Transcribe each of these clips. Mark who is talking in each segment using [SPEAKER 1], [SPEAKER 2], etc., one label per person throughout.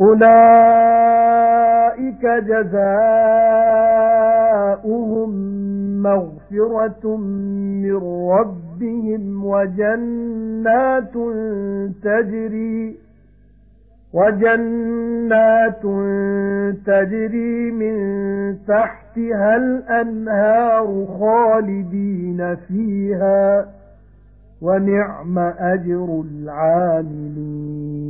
[SPEAKER 1] أُولَئِكَ جَزَاؤُهُم مَّغْفِرَةٌ مِّن رَّبِّهِمْ وَجَنَّاتٌ تَجْرِي وَجَنَّاتٌ تَجْرِي مِن تَحْتِهَا الْأَنْهَارُ خَالِدِينَ فِيهَا وَنِعْمَ أَجْرُ الْعَامِلِينَ.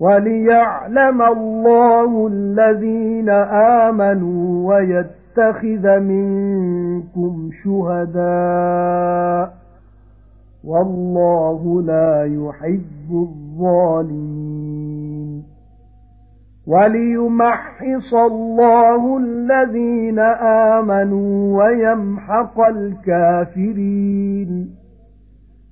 [SPEAKER 1] وَلِيَعْلَمَ اللَّهُ الَّذِينَ آمَنُوا وَيَتَّخِذَ مِنكُمْ شُهَدَاءَ وَاللَّهُ لَا يُحِبُّ الظَّالِمِينَ وَلِيُمَحِّصَ اللَّهُ الَّذِينَ آمَنُوا وَيَمْحَقَ الْكَافِرِينَ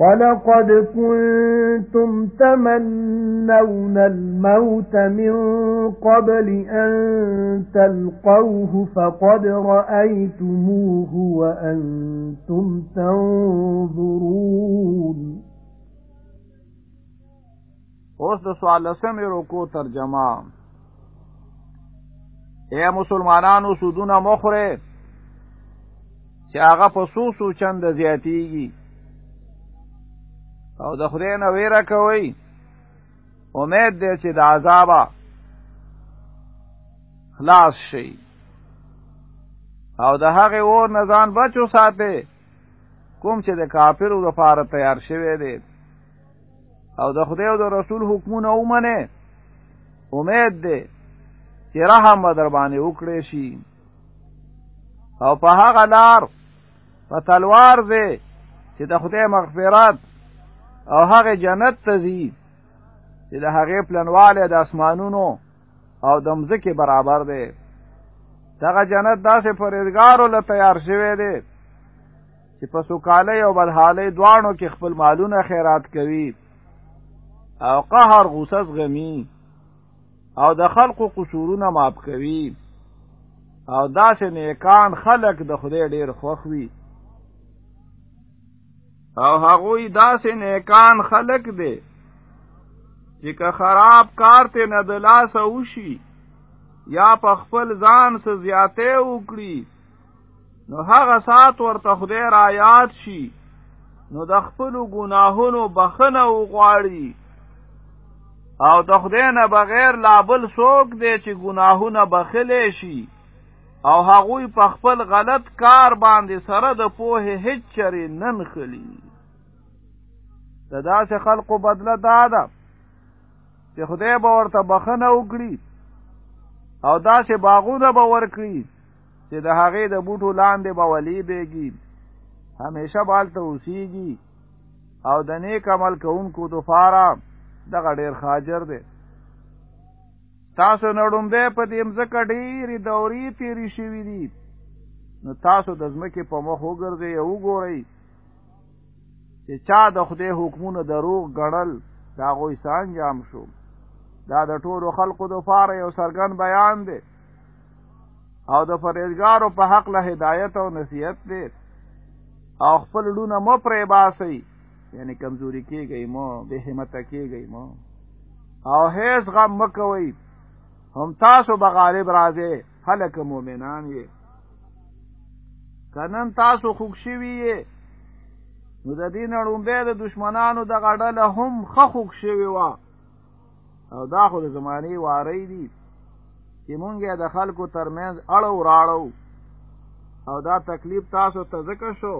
[SPEAKER 1] وَلَقَدْ كُنتُمْ تَمَنَّوْنَ الْمَوْتَ مِنْ قَبْلِ أَنْ تَلْقَوْهُ فَقَدْ رَأَيْتُمُوهُ وَأَنْتُمْ تَنْظُرُونَ.
[SPEAKER 2] اوس د سوال سمې رکو ترجمه. اے مسلمانانو سودونه مخره چې هغه په سوسو چند زیاتیږي. او د خدای نه ویره کوي امید دې چې د عذاب خلاص شي او د هغه اور نزان بچو ساته کوم چې د کافرو لپاره تیار شوی دی. او د خدای او د رسول حکمونه ومنه امید دې چې رحم در باندې وکړي شي. او په هغه لار په تلوار دې چې د خدای مغفرت او هغه جنت ته ځي چې د هغه پلنواله د اسمانونو او د مځکه برابر دی. دغه جنت داسې پرېزګارو له تیار شوی دی چې په سوکالۍ او بدحالۍ دواړو کې خپل مالونه خیرات کوي. او قهر غوسه غمی او د خلقو قصورونه ماپ کوي. او داسې نیکان خلق د خدای ډیر خوښ وي او هغوی داسې نیکان خلق دی چې که خراب کار ته نه د لاسه وشي یا په خپل ځان څه زیاتې وکړي نو هغه سات ورته خدای را یاد شي نو د خپل ګناهونو بخنه وغواړي. او د خدای نه بغیر لابل څوک دی چې ګناهونه بخلې شي او هغوی په خپل غلط کار باندې سره د پوهې هیڅ چرې نن خلی د داسې خلقو بدله دا ده چې خدای به ورته بخنه وکړي او داسې باغونه به ورکړي چې د هغې د بوټو لاندې به ولی بیږي همیشه بالته اوسیږي او د نیک عمل کوونکو دفاره دغه ډیر خاجر دی تاسو نړومبه په دې مځکه ډېری دوري تیری شوې دي. نو تاسو د ځمکې په مخ وګرځئ او وګورئ. چې چا د خدای حکمونه دروغ ګڼل دا غوي سانجام شو. دا د ټولو خلقو د فار یو سرګن بیان دی. او د فرېزګارو په حق له هدایت او نصیحت دی. او خپل لونه مو پرې باسي یعنی کمزوري کېږي مو به همت کېږي مو. او هیڅ غم مکوئ هم تاسو به غالب راځئ خلک مؤمنان یې کنن تاسو خوښ شوي یې نو د دین اړومبه د دشمنانو د غړله هم خخوښ شوي وا او دا خو د زمانی واری دي چې مونږه د خلکو ترمنځ اړو راړو او دا تکلیف تاسو ته ذکر شو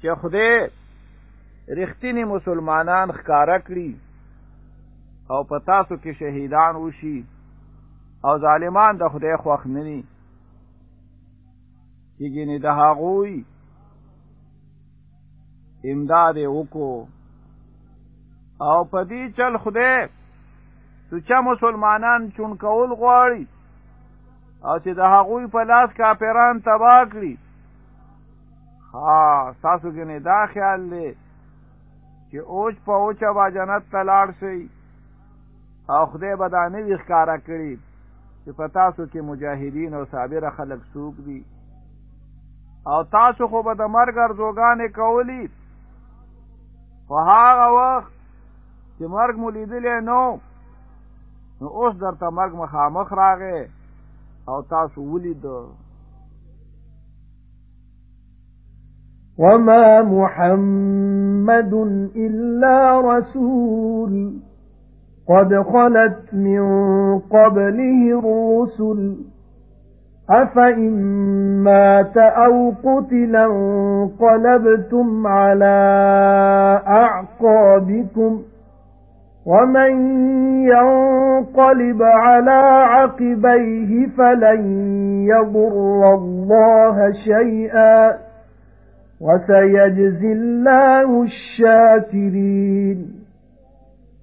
[SPEAKER 2] چې خدای رښتینی مسلمانان ښکارا کړی او په تاسو کې شهیدان وشي. او ظالمان د خدای خوښ نه ني چې ګینه د هغوی امداد وکړو. او په دې چل خدای سوچا مسلمانان چون کول غواړي او چې د هغوی په لاس کافران تبا کړي. ها تاسو ګنې دا خیال دی چې اوچ په اوچا با جنت ته لاړ شي او خدای به دا نوي ښکارا کړي چې په تاسو کې مجاهدین او صابره خلک سوق دي. او تاسو خو به د مرګ ارزوګانې کولی خو هغه وخت چې مرګ مو لیدلی نو نو اوس درته مرګ مخامخ راغی او تاسو ولید
[SPEAKER 1] وما محمد إلا رسول قد خلت من قبله الرسل أفإن مات أو قتلا انقلبتم على أعقابكم وَمَن يَنقَلِبْ عَلَى عَقِبَيْهِ فَلَن يَضُرَّ اللَّهَ شَيْئًا وَسَيَجْزِي اللَّهُ الشَّاكِرِينَ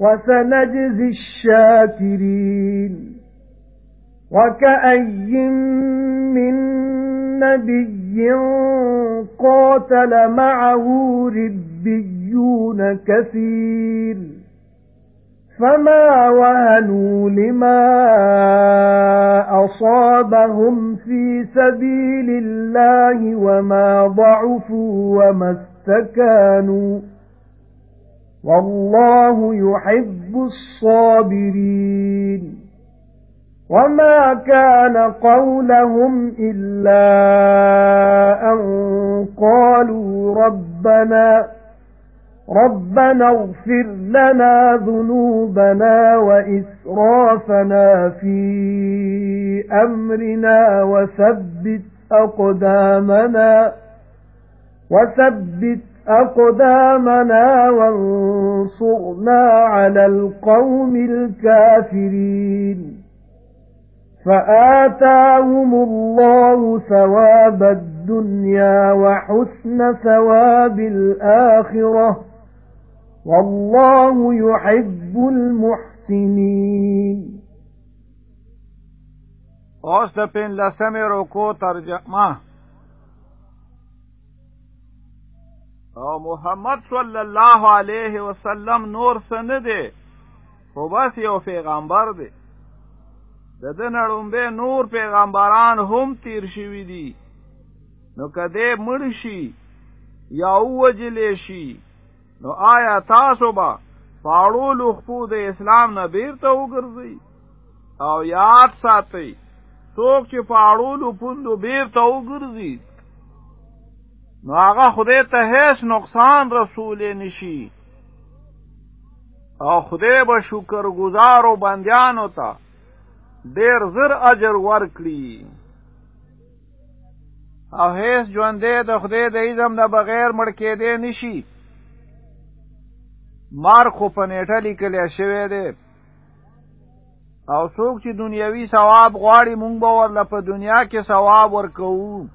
[SPEAKER 1] وَسَنَجْزِي الشَّاكِرِينَ وَكَأَيٍّ مِّن نَّبِيٍّ قَاتَلَ مَعَهُ رِبِّيُّونَ كَثِيرٌ فَمَا وَهَنُوا لِمَا أَصَابَهُمْ فِي سَبِيلِ اللَّهِ وَمَا ضَعُفُوا وَمَا اسْتَكَانُوا وَاللَّهُ يُحِبُّ الصَّابِرِينَ. وَمَا كَانَ قَوْلَهُمْ إِلَّا أَن قَالُوا رَبَّنَا رَبَّنَا اغْفِرْ لَنَا ذُنُوبَنَا وَإِسْرَافَنَا فِي أَمْرِنَا وَثَبِّتْ أَقْدَامَنَا وَثَبِّتْ أَقْدَامَنَا وَانصُرْنَا عَلَى الْقَوْمِ الْكَافِرِينَ. فَآتَاهُمُ اللَّهُ ثَوَابَ الدُّنْيَا وَحُسْنَ ثَوَابِ الْآخِرَةِ. والله يحب المحسنين.
[SPEAKER 2] اوس د پین لسمه ترجمة. او محمد صلی الله علیه وسلم نور سن دی. خو بس یو پیغمبر دی. د دنړومبه نور پیغمبران هم تیر شوی دي. نو کده مړ شي یا وجلې شي نو آیا تاسو به پاړو لخپو د اسلام نه بیرته وګرځي او یاد ساتئ څوک چې پاړو لپوندو بیرته وګرځي نو هغه خدای ته هیڅ نقصان رسول نشي او خدای به شکر گزار او بندیانو ته ډیر زر اجر ورکړي. او هیڅ ژوندې د خدای د اعظم نه بغیر مړ کېدې نشي مار خو په نیټه لیکلی شوی دی. او څوک چې دنیوي ثواب غواړي مونږ به ورله په دنیا کې ثواب ورکوو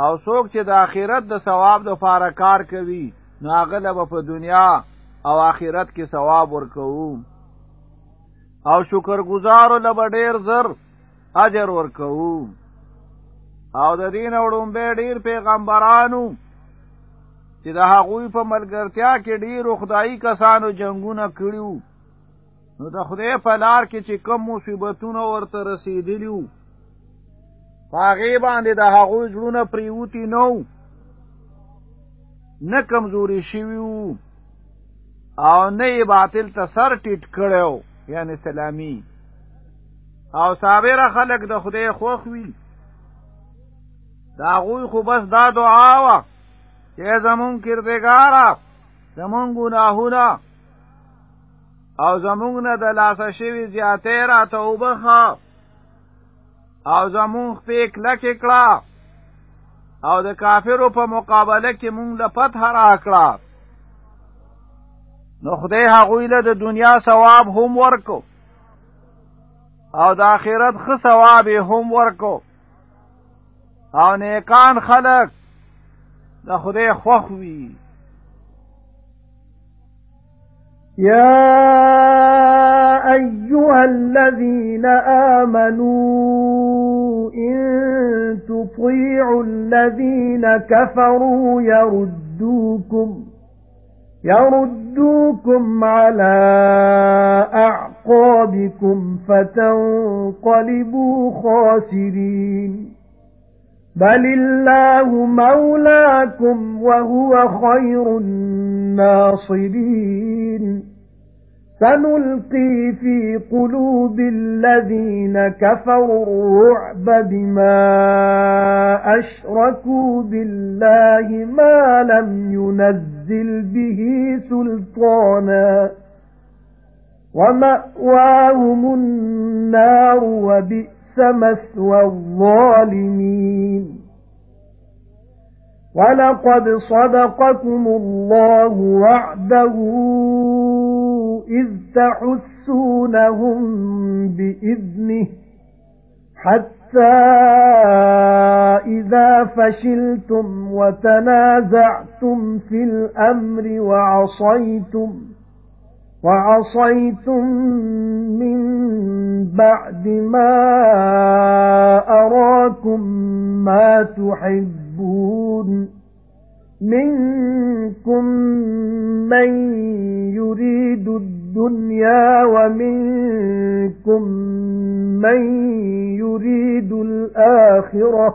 [SPEAKER 2] او څوک چې د آخرت د ثواب د پاره کار کوي نو هغه به په دنیا او آخرت کې ثواب ورکوو. او شکرګزارو له ډیر زر اجر ورکوو. او د دین وړم به ډیر پیغمبرانو چې د هغوی په ملګرتیا کې ډیر خدایي کسانو جنگونه کړیو نو د خدای په لار کې چې کم مصیبتونه ورته رسیدلیو هغه باندې د هغوی ژوند پریوتی نو نه کمزوري شویو او نه باطل ته سر ټیټ کړو یعنی سلامی. او صابر خلق د خدای خوښ وی د هغوی خو بس دا دعا وا چې زمونږ کردګارا زمون ګناهونه او زمونږ نه د لاسه شوي زیاتې را توبخه او زمونږ پې کلکې کړه. او د کافرو په مقابله کې مونږ له فتح را کړه نو خدای هغوی له د دنیا ثواب هم ورکو. او د آخرت ښه ثواب هم ورکو. او نیکان خلق د خدای خوښ وي
[SPEAKER 1] يا أيها الذين آمنوا إن تطيعوا الذين كفروا يردوكم يردوكم على أعقابكم فتنقلبوا خاسرين. بل الله مولاكم وهو خير الناصرين سنلقي في قلوب الذين كفروا الرعب بما أشركوا بالله ما لم ينزل به سلطانا ومأواهم النار وبئس مَثْوَى الظَّالِمِينَ وَلَقَدْ صَدَقَكُمُ اللَّهُ وَعْدَهُ إِذْ تَحُسُّونَهُم بِإِذْنِهِ حَتَّى إِذَا فَشِلْتُمْ وَتَنَازَعْتُمْ فِي الْأَمْرِ وَعَصَيْتُمْ وَعَصَيْتُمْ مِنْ بَعْدِ مَا أَرَاكُمْ مَا تُحِبُّونَ مِنكُم مَّن يُرِيدُ الدُّنْيَا وَمِنكُم مَّن يُرِيدُ الْآخِرَةَ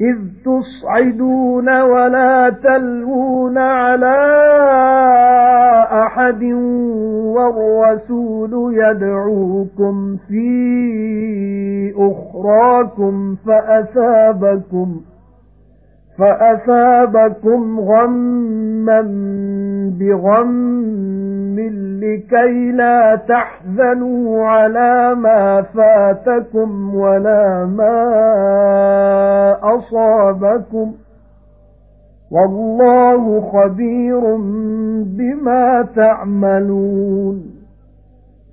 [SPEAKER 1] إِذْ تُصْعِدُونَ وَلَا تَلْوُونَ عَلَى أَحَدٍ وَالرَّسُولُ يَدْعُوكُمْ فِي أُخْرَاكُمْ فَأَثَابَكُمْ فَأَثَابَكُمْ غَمًّا بِغَمٍّ لِكَي لَا تَحْزَنُوا عَلَى مَا فَاتَكُمْ وَلَا مَا أَصَابَكُمْ وَاللَّهُ خَبِيرٌ بِمَا تَعْمَلُونَ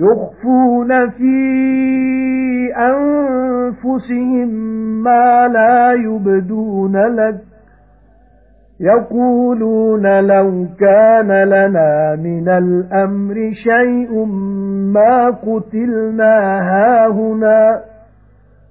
[SPEAKER 1] يُخْفُونَ فِي أَنفُسِهِم مَّا لَا يُبْدُونَ لَكَ. يَقُولُونَ لَوْ كَانَ لَنَا مِنَ الْأَمْرِ شَيْءٌ مَّا قُتِلْنَا هَاهُنَا.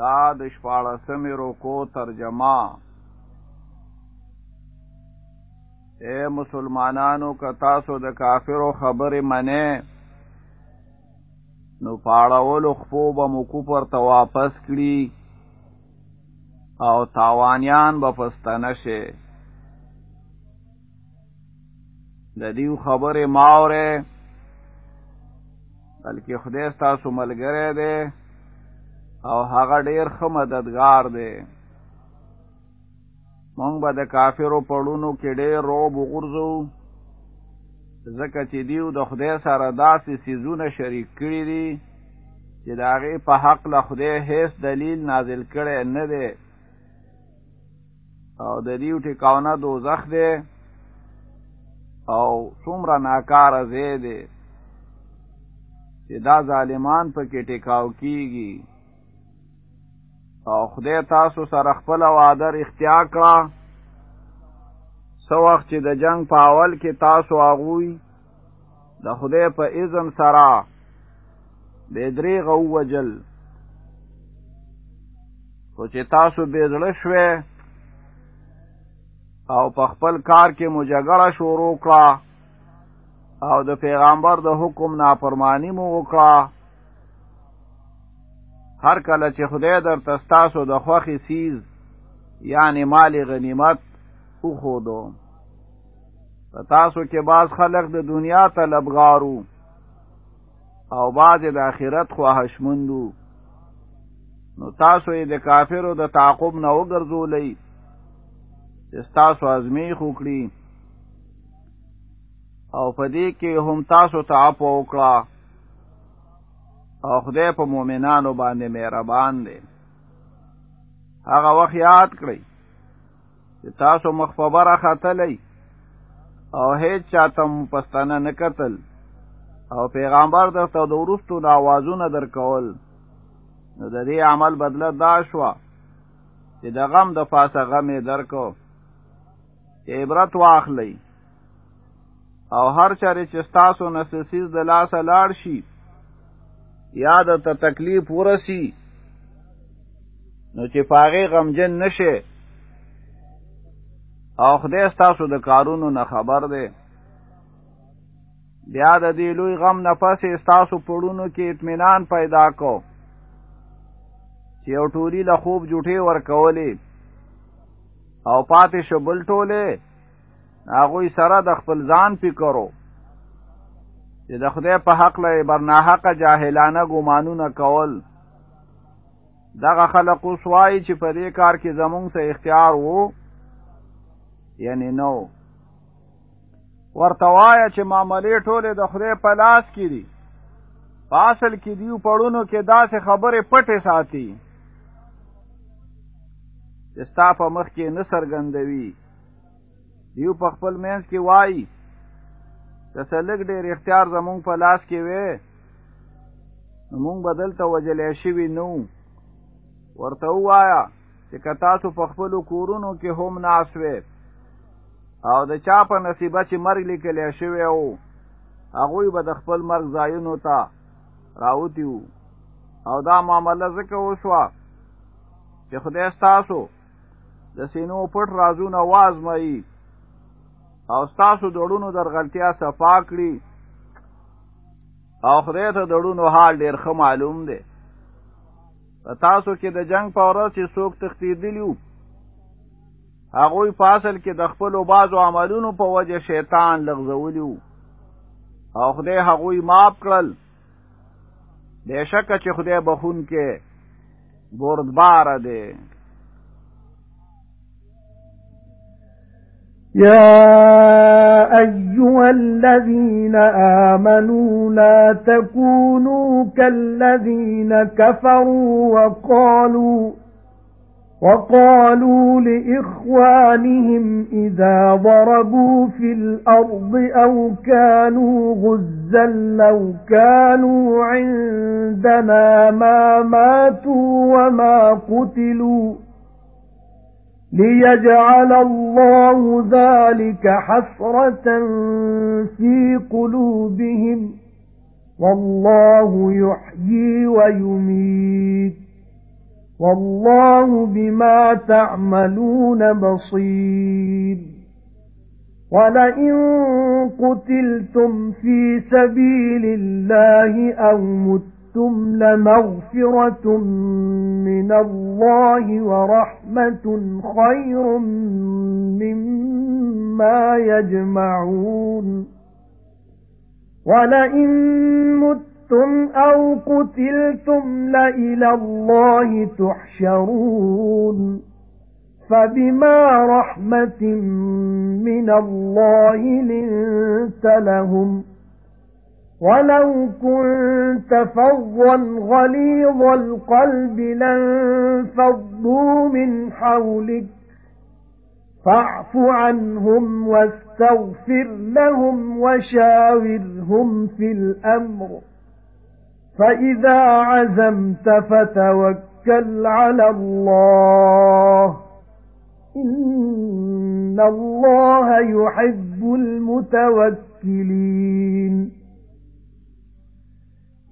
[SPEAKER 2] دا د شپاړسمې روکو ترجمه. اے مسلمانانو که تاسو د کافرو خبرې منې نو پاړولو خپو به مو کوپر ته واپس کړي او تاوانیان به پستانه شي. د دیو خبرې ماوره بلکې خدای ستاسو ملګری دی او هغه ډیر ښه مددگار دی. مونږ به د کافرو زړونو کې ډیر رعب وغورځو ځکه چې دیو د خدای سره داسې څیزونه شریک کړي دي چې د هغې په حق له خدای هیڅ دلیل نازل کړی نه دی. او د دیو ټیکاونه دوزخ دی او څومره ناکاره ځای دی چې دا ظالمان پکې ټیکاو کیږي او خدای تاسو سره خپل وعده اختیار کړه. څو وخت چې د جنگ په اول کې تاسو اغوي د خدای په اذن سره به دریغ او وجل خو چې تاسو به زړه شوي او په خپل کار کې مجګړه شروع کړه او د پیغمبر د حکم نافرمانی مو وکړه هر کله چې خدای در تستاسو د خوخي سیز یعنی مال غنیمت او خودو تاسو کې باز خلق د دنیا طلبغارو او باز د آخرت خواهشمندو نو تاسو یې د کافرو د تعقب نه وګرځولې چې تاسو ازمی خوکړي او پدې کې هم تاسو تعاپ وکړه او خدای په مؤمنانو باندې مهربان دی. هغه وخت یاد کړئ چې تاسو مخ په بره خاتلئ او هیڅ چاته پستانه نه قتل او پیغمبر درته د ورستو ناوازونه درکول. نو د دې عمل بدله دا شوه چې د غم د پاسه غمې درکو. چې عبرت واخلئ او هر چارې چې ستاسو نسسیز د لاسه لاړ شي یا د ته تکلیف ورسی نو چې پاغه غمجن نشه او خدای ستاسو د کارونو نه خبر دی. بیا د دې لوی غم نفس ستاسو پړونو کې اطمینان پیدا کو. چې یو ټولی له خوب جوټې ورکولې. او پاتې شبل ټوله هغه سره د خپل ځان فکرو چې د خدای په حق له برناحق جاهلانه ګمانونه کول. دغه خلق وسوای چې په دې کار کې زمونږ سه اختیار وو یعنی نو ورته وای چې معاملې ټوله د خدای په لاس کې دي. فاصل کې دیو پړونو کې داسې خبره پټه ساتي. ستا په مخ کې نصر غندوي دیو په خپل مینس کې وای که سلک ډیر اختیار زمونږ په لاس کې وې مونږ بدل ته وجلې شوی نو ورته وایا چې که تاسو په خپل کورونو کې هم ناس وې او د چا په نصیبه چې مرګ لیکلی شوی او هغوی به د خپل مرګ ځایونو ته راوتی او دا معامله ځکه وشوه چې خدای ستاسو د سینو پټ رازونه وازمایي او ستاسو د زړونو درغلطیا صفا کړي. او خدای ته د زړونو حال ډیر ښه معلوم دی. تاسو کې د جنگ په ورځ چې څوک تختیدلی هغوی په اصل کې د خپل بازو عملونو په وجه شیطان لغزولی او خدای هغوی معاف کړل. بشک چې خدای بخون کې بردبار دی
[SPEAKER 1] يا أيها الذين آمنوا لا تكونوا كالذين كفروا وقالوا وَقَالُوا لِإِخْوَانِهِمْ إِذَا ضَرَبُوا فِي الْأَرْضِ أَوْ كَانُوا غُزًّا لَّوْ كَانُوا عِندَنَا مَا مَاتُوا وَمَا قُتِلُوا لِيَجْعَلَ اللَّهُ ذَلِكَ حَسْرَةً فِي قُلُوبِهِمْ وَاللَّهُ يُحْيِي وَيُمِيتُ وَاللَّهُ بِمَا تَعْمَلُونَ بَصِيرٌ وَلَئِن قُتِلْتُمْ فِي سَبِيلِ اللَّهِ أَوْ مُتُّمْ لَمَغْفِرَةٌ مِنَ اللَّهِ وَرَحْمَةٌ خَيْرٌ مِّمَّا يَجْمَعُونَ وَلَئِن مِتُّمْ أَوْ قُتِلْتُمْ لَإِلَى اللَّهِ تُحْشَرُونَ فَبِمَا رَحْمَةٍ مِنَ اللَّهِ لِنتَ لَهُمْ وَلَوْ كُنتَ فَظًّا غَلِيظَ الْقَلْبِ لَانفَضُّوا مِنْ حَوْلِكَ فَاعْفُ عَنْهُمْ وَاسْتَغْفِرْ لَهُمْ وَشَاوِرْهُمْ فِي الْأَمْرِ فَإِذَا عَزَمْتَ فَتَوَكَّلْ عَلَى اللَّهِ إِنَّ اللَّهَ يُحِبُّ الْمُتَوَكِّلِينَ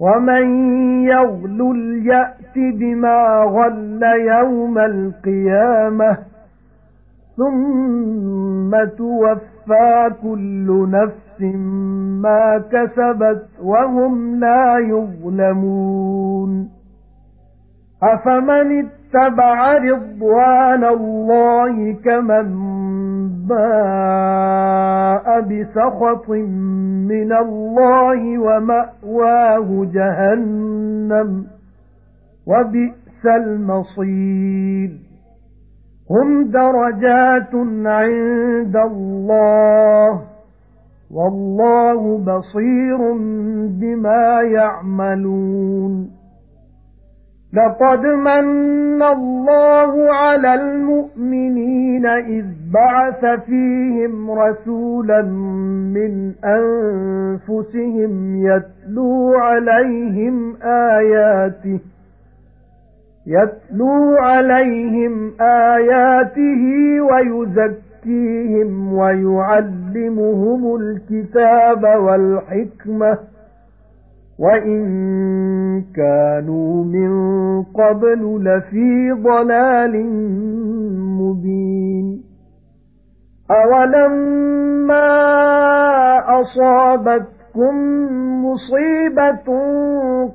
[SPEAKER 1] وَمَن يَغْلُلْ يَأْتِ بِمَا غَلَّ يَوْمَ الْقِيَامَةِ ثُمَّ تُوَفَّى كُلُّ نَفْسٍ مَا كَسَبَتْ وَهُمْ لَا يُظْلَمُونَ أَفَمَنِ اتَّبَعَ رِضْوَانَ اللَّهِ كَمَن بَاءَ بِسَخَطٍ مِّنَ اللَّهِ وَمَأْوَاهُ جَهَنَّمُ وَبِئْسَ الْمَصِيرُ هُمْ دَرَجَاتٌ عِندَ اللَّهِ وَاللَّهُ بَصِيرٌ بِمَا يَعْمَلُونَ لَقَدْ مَنَّ اللَّهُ عَلَى الْمُؤْمِنِينَ إِذْ بَعَثَ فِيهِمْ رَسُولًا مِنْ أَنفُسِهِمْ يَتْلُو عَلَيْهِمْ آيَاتِهِ يَتْلُو عَلَيْهِمْ آيَاتِهِ وَيُزَكِّيهِمْ وَيُعَلِّمُهُمُ الْكِتَابَ وَالْحِكْمَةَ وَإِن كَانُوا مِن قَبْلُ لَفِي ضَلَالٍ مُبِينٍ أَوَلَمَّا أَصَابَتْ تَأْتِكُمْ مُصِيبَةٌ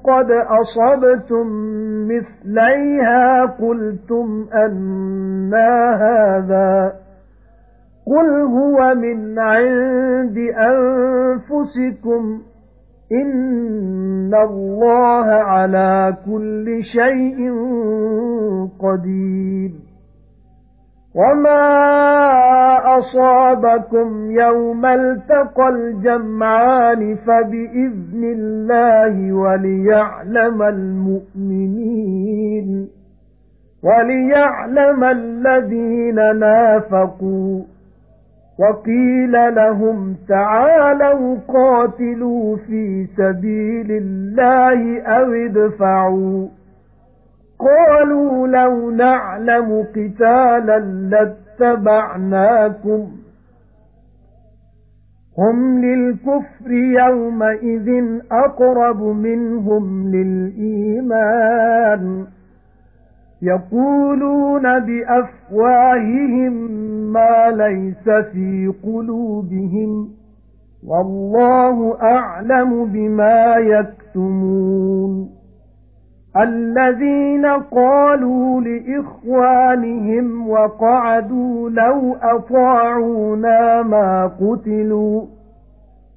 [SPEAKER 1] قَدْ أَصَبْتُمْ مِثْلَيْهَا قُلْتُمْ أَنَّى هَذَا قُلْ هُوَ مِنْ عِندِ أَنفُسِكُمْ إِنَّ اللَّهَ عَلَى كُلِّ شَيْءٍ قَدِيرٌ. وَمَا أَصَابَكُمْ يَوْمَ الْتَقَى الْجَمْعَانِ فَبِإِذْنِ اللَّهِ وَلِيَعْلَمَ الْمُؤْمِنِينَ وَلِيَعْلَمَ الَّذِينَ نَافَقُوا وَقِيلَ لَهُمْ تَعَالَوْا قَاتِلُوا فِي سَبِيلِ اللَّهِ أَوِ ادْفَعُوا. قالوا لو نعلم قتالا لاتبعناكم. هم للكفر يومئذ أقرب منهم للإيمان. يَقُولُونَ بِأَفْوَاهِهِم مَّا لَيْسَ فِي قُلُوبِهِمْ وَاللَّهُ أَعْلَمُ بِمَا يَكْتُمُونَ الَّذِينَ قَالُوا لِإِخْوَانِهِمْ وَقَعَدُوا لَوْ أَطَاعُونَا مَا قُتِلُوا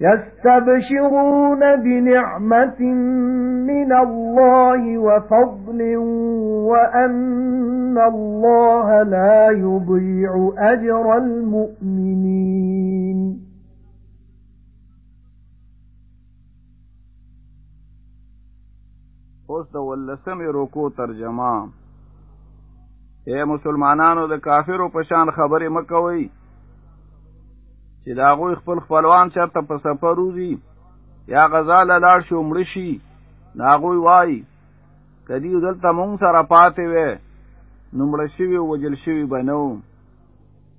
[SPEAKER 1] يَسْتَبْشِرُونَ بِنِعْمَةٍ مِنَ اللَّهِ وَفَضْلٍ وَأَنَّ اللَّهَ لَا يُضِيعُ أَجْرَ الْمُؤْمِنِينَ.
[SPEAKER 2] اوس د ولسمې روکو ترجمه. اے مسلمانانو د کافرو په شان خبرې مکوئ چې د هغوی خپل خپلوان چرته په سفر وزي یا غزا لاړ شو مړ شي نو هغوی وای کدی دلته مونږ سره پاتې وې نو مړ شوی وجل شوی بنو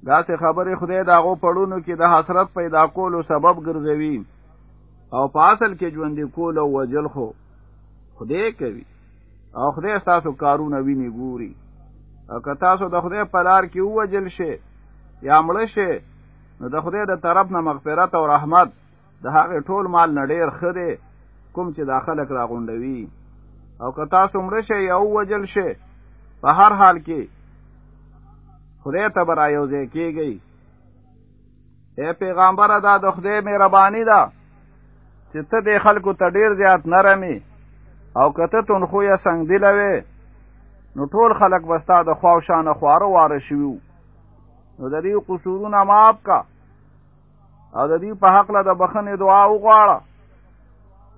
[SPEAKER 2] دا څه خبره خدای د هغو زړونو کې د حسرت پیدا کولو سبب ګرځوي. او په اصل کې ژوند کول او وجل خو خدای کوي. او خدای تاسو کارونه ویني ګوري. او که تاسو د خدای په لار کې وجل شي یا مړ شي نو د خدای د طرف نه مغفرت او رحمت د هغه ټول مال نډیر خده کوم چې داخله را غونډوي او که تاسو مړ شئ او وجل شئ په هر حال کې خدای ته برا یو ځای کېږي اے پیغمبر دا د خدای مهرباني ده چې ته د خلکو ته ډیر زیات نرمي او کته تون خو یا څنګه دلوي نو ټول خلک بستا د خواوشانه خواره واره شویو نو د دې قصورونه معاف کا. او د دې په حق له د بخنې دعا وغواړه.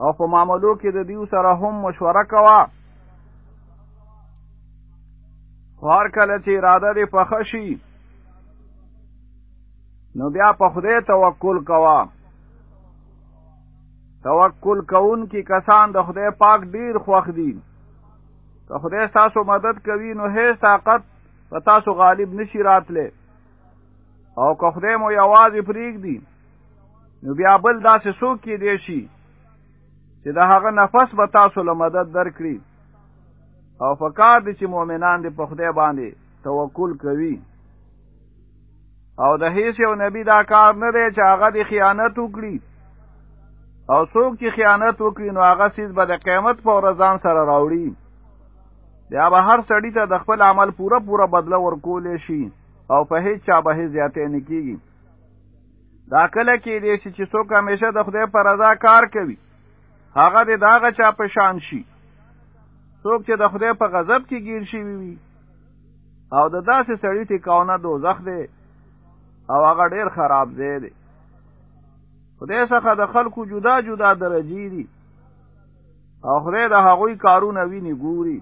[SPEAKER 2] او په معاملو کې د دې سره هم مشوره کوه. هر کله چې اراده دې پخه شي نو بیا په خدای توکل کوه. توکل کوون کی کسان د خدای پاک ډیر خوښ دي. که خدای تاسو مدد کوي نو هیڅ طاقت په تاسو غالب نشي راتله او که خدای مو یوازې پریږدي نو بیا بل داسې څوک کې دی شي چې د هغه نفس به تاسو له مدد درکړي. او فکار دي چې مؤمنان دې په خدای باندې توکل کوي. او د هیڅ یو نبی دا کار نه دی چې هغه د خیانت وکړي. او څوک چې خیانت وکړي نو هغه سیز به د قیامت په ورځان سره راوړي. بیا به هر سړی ته د خپل عمل پوره پوره بدله ورکول شي او په هیڅ چا به زیاتې نه کیږي. دا کله کې دی چې څوک همیشه د خدای پر رضا کار کوي. هغه د داغه چا په شان شي. څوک چې د خدای په غضب کې گیر شي وي. او د داسې سړی ټیکاونه دوزخ دی. او هغه ډیر خراب ځای دی. خدای څخه د خلکو جدا جدا درجی دي. او خدای د هغوی کارونه ویني ګوري